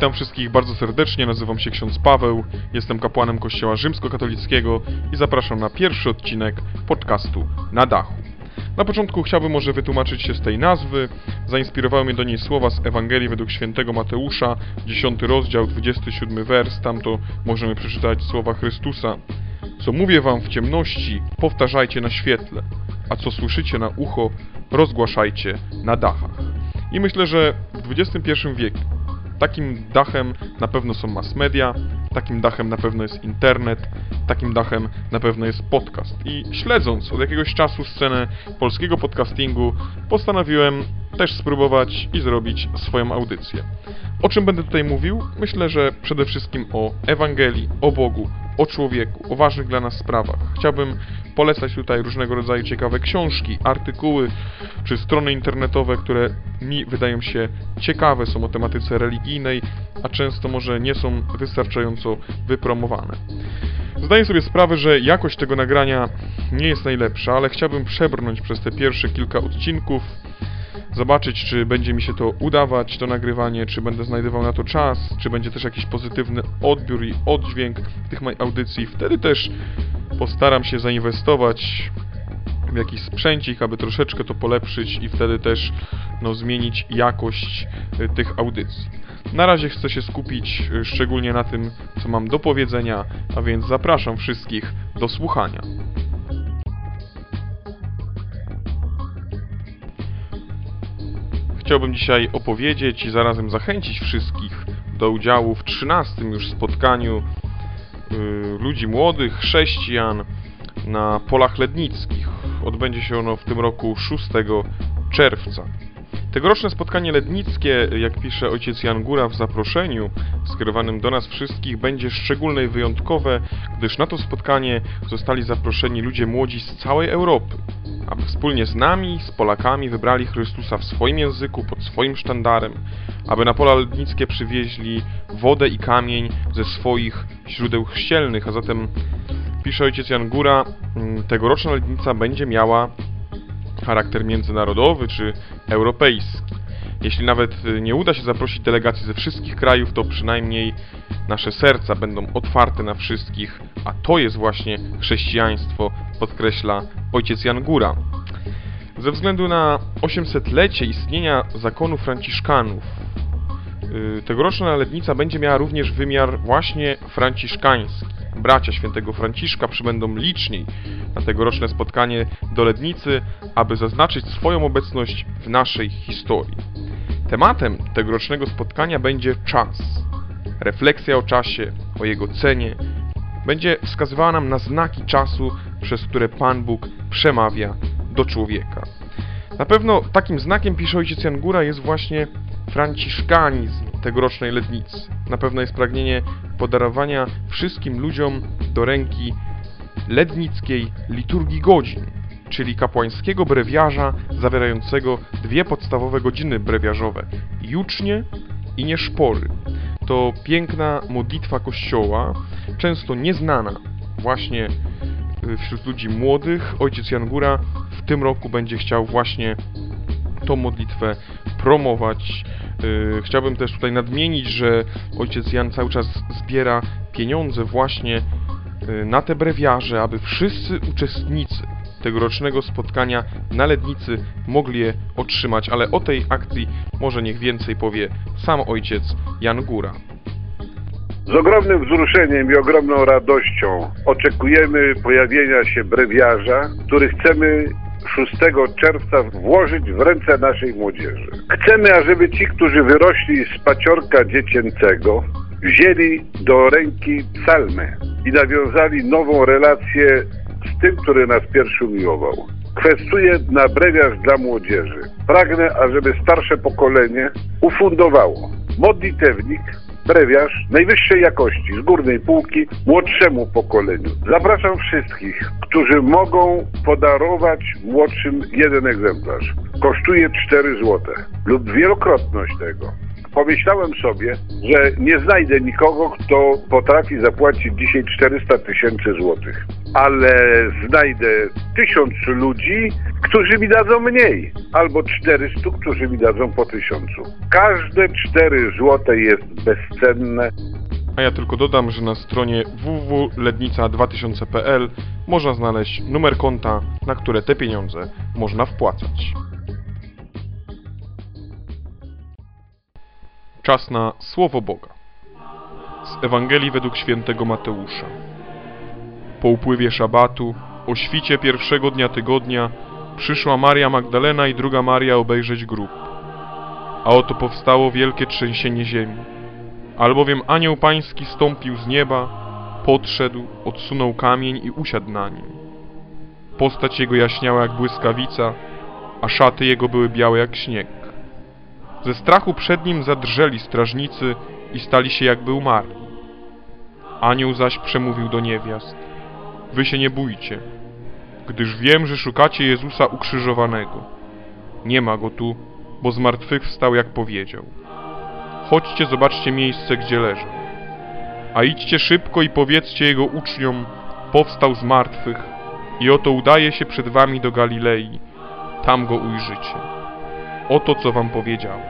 Witam wszystkich bardzo serdecznie, nazywam się ksiądz Paweł, jestem kapłanem kościoła rzymskokatolickiego i zapraszam na pierwszy odcinek podcastu Na Dachu. Na początku chciałbym może wytłumaczyć się z tej nazwy. Zainspirowały mnie do niej słowa z Ewangelii według świętego Mateusza, 10 rozdział, 27 wers. Tam to możemy przeczytać słowa Chrystusa. Co mówię wam w ciemności, powtarzajcie na świetle, a co słyszycie na ucho, rozgłaszajcie na dachach. I myślę, że w XXI wieku takim dachem na pewno są mass media, takim dachem na pewno jest internet, takim dachem na pewno jest podcast. I śledząc od jakiegoś czasu scenę polskiego podcastingu, postanowiłem też spróbować i zrobić swoją audycję. O czym będę tutaj mówił? Myślę, że przede wszystkim o Ewangelii, o Bogu, o człowieku, o ważnych dla nas sprawach. Chciałbym polecać tutaj różnego rodzaju ciekawe książki, artykuły czy strony internetowe, które mi wydają się ciekawe, są o tematyce religijnej, a często może nie są wystarczająco wypromowane. Zdaję sobie sprawę, że jakość tego nagrania nie jest najlepsza, ale chciałbym przebrnąć przez te pierwsze kilka odcinków, zobaczyć, czy będzie mi się to udawać, to nagrywanie, czy będę znajdował na to czas, czy będzie też jakiś pozytywny odbiór i oddźwięk tych moich audycji. Wtedy też postaram się zainwestować w jakiś sprzęcik, aby troszeczkę to polepszyć i wtedy też no, zmienić jakość y, tych audycji. Na razie chcę się skupić y, szczególnie na tym, co mam do powiedzenia, a więc zapraszam wszystkich do słuchania. Chciałbym dzisiaj opowiedzieć i zarazem zachęcić wszystkich do udziału w 13 już spotkaniu y, ludzi młodych, chrześcijan na polach lednickich. Odbędzie się ono w tym roku 6 czerwca. Tegoroczne spotkanie lednickie, jak pisze ojciec Jan Góra w zaproszeniu skierowanym do nas wszystkich, będzie szczególne i wyjątkowe, gdyż na to spotkanie zostali zaproszeni ludzie młodzi z całej Europy, aby wspólnie z nami, z Polakami, wybrali Chrystusa w swoim języku, pod swoim sztandarem, aby na pola lednickie przywieźli wodę i kamień ze swoich źródeł chrzcielnych, a zatem pisze ojciec Jan Góra, mm, tegoroczna lednica będzie miała charakter międzynarodowy czy europejski. Jeśli nawet y, nie uda się zaprosić delegacji ze wszystkich krajów, to przynajmniej nasze serca będą otwarte na wszystkich, a to jest właśnie chrześcijaństwo, podkreśla ojciec Jan Góra. Ze względu na 800-lecie istnienia zakonu franciszkanów, y, tegoroczna letnica będzie miała również wymiar właśnie franciszkański. Bracia świętego Franciszka przybędą liczniej na tegoroczne spotkanie do Lednicy, aby zaznaczyć swoją obecność w naszej historii. Tematem tegorocznego spotkania będzie czas. Refleksja o czasie, o jego cenie, będzie wskazywała nam na znaki czasu, przez które Pan Bóg przemawia do człowieka. Na pewno takim znakiem, pisze ojciec Jan Góra, jest właśnie franciszkanizm tegorocznej letnicy. Na pewno jest pragnienie podarowania wszystkim ludziom do ręki lednickiej liturgii godzin, czyli kapłańskiego brewiarza zawierającego dwie podstawowe godziny brewiarzowe, jucznie i nieszpory. To piękna modlitwa Kościoła, często nieznana właśnie y, wśród ludzi młodych. Ojciec Jan Góra w tym roku będzie chciał właśnie tą modlitwę promować. Y, chciałbym też tutaj nadmienić, że ojciec Jan cały czas zbiera pieniądze właśnie y, na te brewiarze, aby wszyscy uczestnicy tegorocznego spotkania na Lednicy mogli je otrzymać, ale o tej akcji może niech więcej powie sam ojciec Jan Góra. Z ogromnym wzruszeniem i ogromną radością oczekujemy pojawienia się brewiarza, który chcemy 6 czerwca włożyć w ręce naszej młodzieży. Chcemy, ażeby ci, którzy wyrośli z paciorka dziecięcego, wzięli do ręki psalmy i nawiązali nową relację z tym, który nas pierwszy umiłował. Kwestuję na brewiarz dla młodzieży. Pragnę, ażeby starsze pokolenie ufundowało modlitewnik, brewiarz najwyższej jakości, z górnej półki, młodszemu pokoleniu. Zapraszam wszystkich, którzy mogą podarować młodszym jeden egzemplarz. Kosztuje 4 zł lub wielokrotność tego. Pomyślałem sobie, że nie znajdę nikogo, kto potrafi zapłacić dzisiaj 400 tysięcy złotych. Ale znajdę tysiąc ludzi, którzy mi dadzą mniej, albo 400, którzy mi dadzą po tysiącu. Każde 4 złote jest bezcenne. A ja tylko dodam, że na stronie www.lednica2000.pl można znaleźć numer konta, na które te pieniądze można wpłacać. Czas na Słowo Boga. Z Ewangelii według świętego Mateusza. Po upływie szabatu, o świcie pierwszego dnia tygodnia, przyszła Maria Magdalena i druga Maria obejrzeć grób. A oto powstało wielkie trzęsienie ziemi. Albowiem anioł pański stąpił z nieba, podszedł, odsunął kamień i usiadł na nim. Postać jego jaśniała jak błyskawica, a szaty jego były białe jak śnieg. Ze strachu przed nim zadrżeli strażnicy i stali się jakby umarli. Anioł zaś przemówił do niewiast. Wy się nie bójcie, gdyż wiem, że szukacie Jezusa ukrzyżowanego. Nie ma go tu, bo zmartwychwstał jak powiedział. Chodźcie, zobaczcie miejsce, gdzie leży. A idźcie szybko i powiedzcie jego uczniom, powstał z martwych i oto udaje się przed wami do Galilei, tam go ujrzycie. Oto, co wam powiedziałem.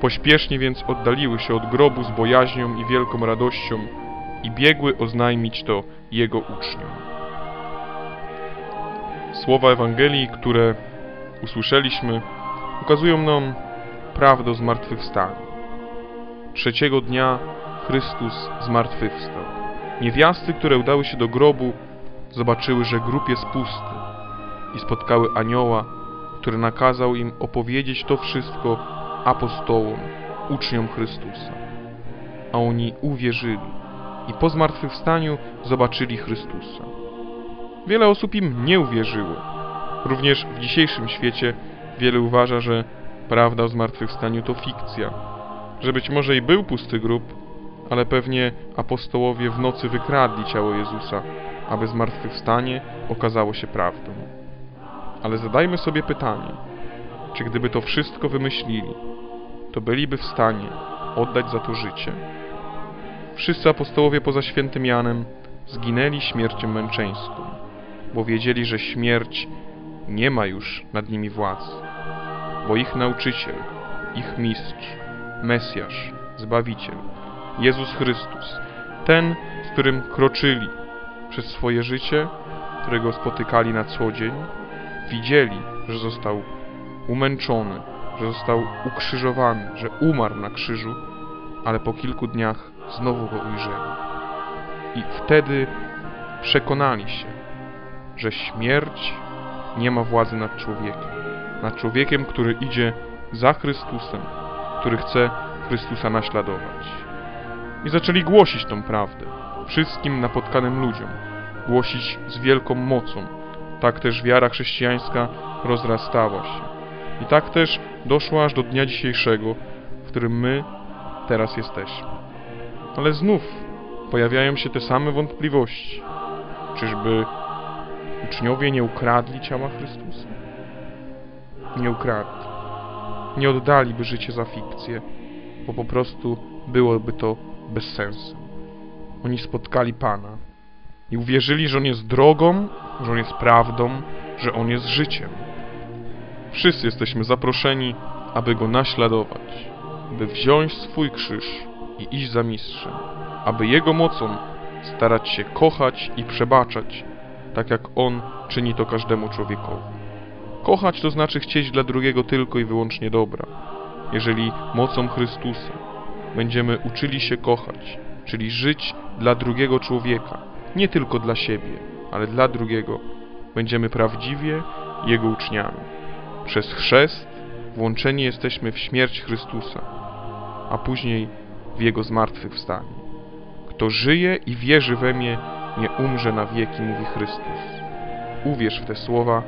Pośpiesznie więc oddaliły się od grobu z bojaźnią i wielką radością i biegły oznajmić to jego uczniom. Słowa Ewangelii, które usłyszeliśmy, ukazują nam prawdę o zmartwychwstaniu. Trzeciego dnia Chrystus zmartwychwstał. Niewiasty, które udały się do grobu, zobaczyły, że grób jest pusty i spotkały anioła, który nakazał im opowiedzieć to wszystko apostołom, uczniom Chrystusa. A oni uwierzyli i po zmartwychwstaniu zobaczyli Chrystusa. Wiele osób im nie uwierzyło. Również w dzisiejszym świecie wiele uważa, że prawda o zmartwychwstaniu to fikcja, że być może i był pusty grób, ale pewnie apostołowie w nocy wykradli ciało Jezusa, aby zmartwychwstanie okazało się prawdą. Ale zadajmy sobie pytanie, czy gdyby to wszystko wymyślili, to byliby w stanie oddać za to życie? Wszyscy apostołowie poza świętym Janem zginęli śmiercią męczeńską, bo wiedzieli, że śmierć nie ma już nad nimi władzy, bo ich nauczyciel, ich mistrz, Mesjasz, Zbawiciel, Jezus Chrystus, ten, z którym kroczyli przez swoje życie, którego spotykali na co dzień, widzieli, że został umęczony, że został ukrzyżowany, że umarł na krzyżu, ale po kilku dniach znowu go ujrzeli. I wtedy przekonali się, że śmierć nie ma władzy nad człowiekiem, nad człowiekiem, który idzie za Chrystusem, który chce Chrystusa naśladować. I zaczęli głosić tą prawdę wszystkim napotkanym ludziom, głosić z wielką mocą. Tak też wiara chrześcijańska rozrastała się. I tak też doszła aż do dnia dzisiejszego, w którym my teraz jesteśmy. Ale znów pojawiają się te same wątpliwości. Czyżby uczniowie nie ukradli ciała Chrystusa? Nie ukradli. Nie oddaliby życie za fikcję, bo po prostu byłoby to bez sensu. Oni spotkali Pana i uwierzyli, że On jest drogą, że On jest prawdą, że On jest życiem. Wszyscy jesteśmy zaproszeni, aby Go naśladować, by wziąć swój krzyż i iść za mistrzem, aby Jego mocą starać się kochać i przebaczać, tak jak On czyni to każdemu człowiekowi. Kochać to znaczy chcieć dla drugiego tylko i wyłącznie dobra. Jeżeli mocą Chrystusa będziemy uczyli się kochać, czyli żyć dla drugiego człowieka, nie tylko dla siebie, ale dla drugiego, będziemy prawdziwie Jego uczniami. Przez chrzest włączeni jesteśmy w śmierć Chrystusa, a później w Jego zmartwychwstanie. Kto żyje i wierzy we mnie, nie umrze na wieki, mówi Chrystus. Uwierz w te słowa,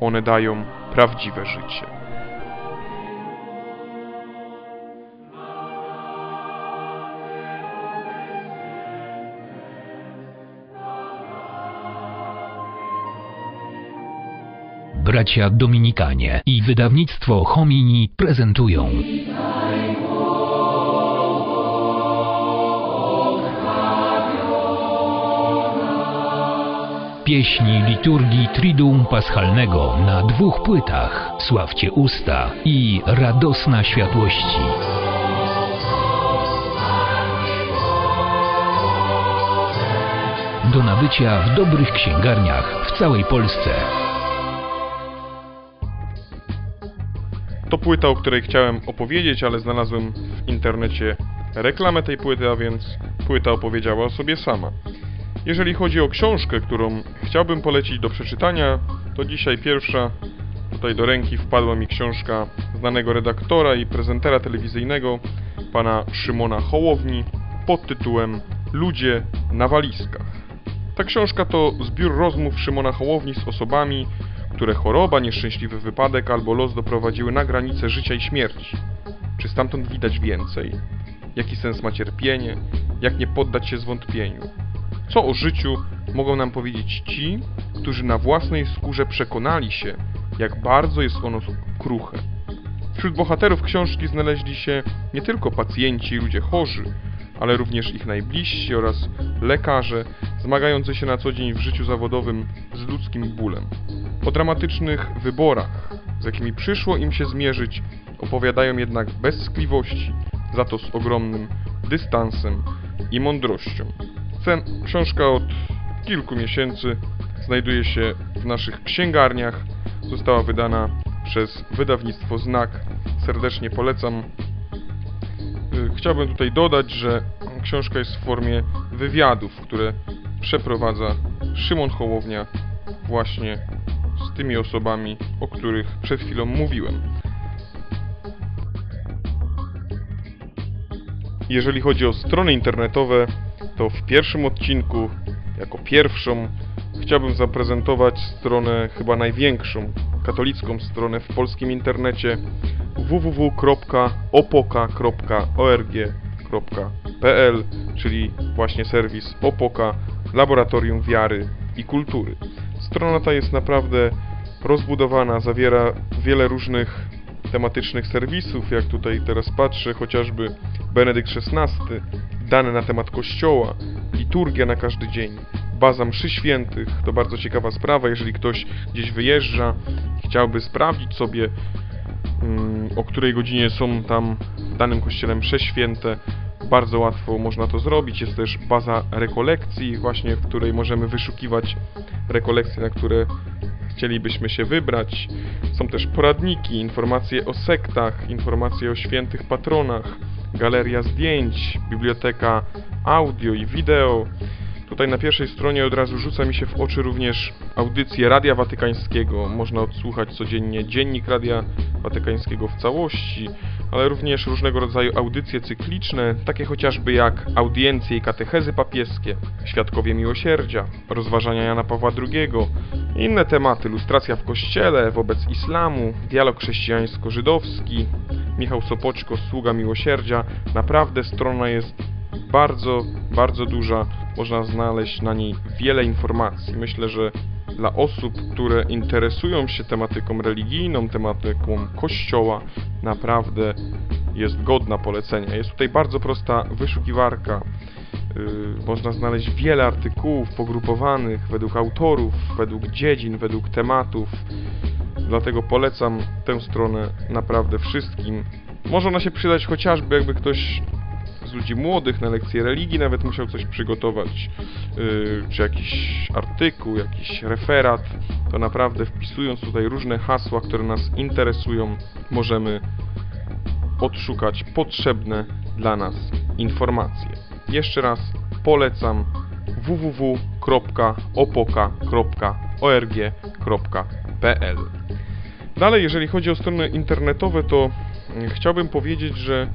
one dają prawdziwe życie. Bracia Dominikanie i wydawnictwo Homini prezentują. Pieśni liturgii Triduum Paschalnego na dwóch płytach Sławcie Usta i Radosna Światłości. Do nabycia w dobrych księgarniach w całej Polsce. To płyta, o której chciałem opowiedzieć, ale znalazłem w internecie reklamę tej płyty, a więc płyta opowiedziała o sobie sama. Jeżeli chodzi o książkę, którą chciałbym polecić do przeczytania, to dzisiaj pierwsza tutaj do ręki wpadła mi książka znanego redaktora i prezentera telewizyjnego, pana Szymona Hołowni, pod tytułem Ludzie na walizkach. Ta książka to zbiór rozmów Szymona Hołowni z osobami, które choroba, nieszczęśliwy wypadek albo los doprowadziły na granicę życia i śmierci. Czy stamtąd widać więcej? Jaki sens ma cierpienie? Jak nie poddać się zwątpieniu? Co o życiu mogą nam powiedzieć ci, którzy na własnej skórze przekonali się, jak bardzo jest ono kruche? Wśród bohaterów książki znaleźli się nie tylko pacjenci i ludzie chorzy, ale również ich najbliżsi oraz lekarze zmagający się na co dzień w życiu zawodowym z ludzkim bólem. O dramatycznych wyborach, z jakimi przyszło im się zmierzyć, opowiadają jednak bez skliwości, za to z ogromnym dystansem i mądrością. Ten książka od kilku miesięcy znajduje się w naszych księgarniach. Została wydana przez wydawnictwo Znak. Serdecznie polecam. Y, Chciałbym tutaj dodać, że książka jest w formie wywiadów, które przeprowadza Szymon Hołownia właśnie z tymi osobami, o których przed chwilą mówiłem. Jeżeli chodzi o strony internetowe, to w pierwszym odcinku, jako pierwszą, chciałbym zaprezentować stronę chyba największą, katolicką stronę w polskim internecie www.opoka.org.pl, czyli właśnie serwis Opoka, Laboratorium Wiary i Kultury. Strona ta jest naprawdę rozbudowana, zawiera wiele różnych tematycznych serwisów, jak tutaj teraz patrzę, chociażby Benedykt XVI, dane na temat kościoła, liturgia na każdy dzień, baza mszy świętych, to bardzo ciekawa sprawa, jeżeli ktoś gdzieś wyjeżdża, chciałby sprawdzić sobie, mm, o której godzinie są tam w danym kościele msze święte, bardzo łatwo można to zrobić. Jest też baza rekolekcji, właśnie w której możemy wyszukiwać rekolekcje, na które chcielibyśmy się wybrać. Są też poradniki, informacje o sektach, informacje o świętych patronach, galeria zdjęć, biblioteka audio i wideo. Tutaj na pierwszej stronie od razu rzuca mi się w oczy również audycje Radia Watykańskiego. Można odsłuchać codziennie dziennik Radia Watykańskiego w całości, ale również różnego rodzaju audycje cykliczne, takie chociażby jak audiencje i katechezy papieskie, świadkowie miłosierdzia, rozważania Jana Pawła II, inne tematy, lustracja w kościele wobec islamu, dialog chrześcijańsko-żydowski, Michał Sopoczko, Sługa Miłosierdzia. Naprawdę strona jest bardzo, bardzo duża. Można znaleźć na niej wiele informacji. Myślę, że dla osób, które interesują się tematyką religijną, tematyką kościoła, naprawdę jest godna polecenia. Jest tutaj bardzo prosta wyszukiwarka. Yy, można znaleźć wiele artykułów pogrupowanych według autorów, według dziedzin, według tematów. Dlatego polecam tę stronę naprawdę wszystkim. Może ona się przydać chociażby jakby ktoś ludzi młodych na lekcje religii nawet musiał coś przygotować, yy, czy jakiś artykuł, jakiś referat, to naprawdę wpisując tutaj różne hasła, które nas interesują, możemy odszukać potrzebne dla nas informacje. Jeszcze raz polecam www.opoka.org.pl Dalej, jeżeli chodzi o strony internetowe, to chciałbym powiedzieć, że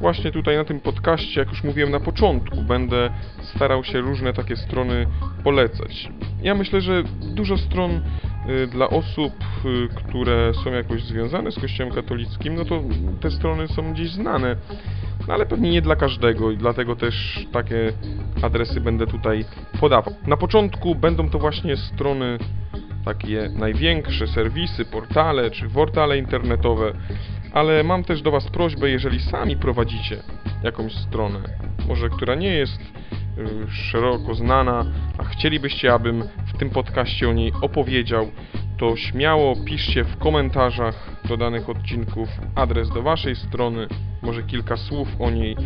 właśnie tutaj na tym podcaście, jak już mówiłem na początku, będę starał się różne takie strony polecać. Ja myślę, że dużo stron y, dla osób, y, które są jakoś związane z Kościołem katolickim, no to te strony są gdzieś znane, no ale pewnie nie dla każdego i dlatego też takie adresy będę tutaj podawał. Na początku będą to właśnie strony takie największe serwisy, portale czy portale internetowe, ale mam też do Was prośbę, jeżeli sami prowadzicie jakąś stronę, może która nie jest y, szeroko znana, a chcielibyście, abym w tym podcaście o niej opowiedział, to śmiało piszcie w komentarzach do danych odcinków adres do Waszej strony, może kilka słów o niej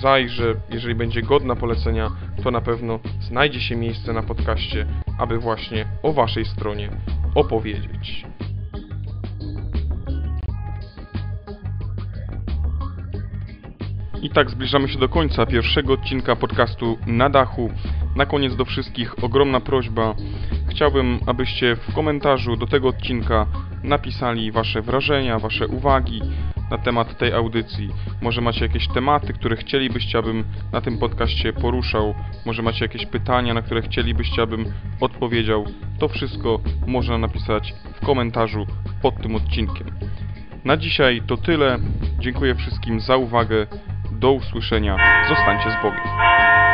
zajrzę, jeżeli będzie godna polecenia, to na pewno znajdzie się miejsce na podcaście, aby właśnie o Waszej stronie opowiedzieć. I tak zbliżamy się do końca pierwszego odcinka podcastu Na Dachu. Na koniec do wszystkich ogromna prośba. Chciałbym, abyście w komentarzu do tego odcinka napisali Wasze wrażenia, Wasze uwagi na temat tej audycji. Może macie jakieś tematy, które chcielibyście, abym na tym podcaście poruszał. Może macie jakieś pytania, na które chcielibyście, abym odpowiedział. To wszystko można napisać w komentarzu pod tym odcinkiem. Na dzisiaj to tyle. Dziękuję wszystkim za uwagę. Do usłyszenia. Zostańcie z Bogiem.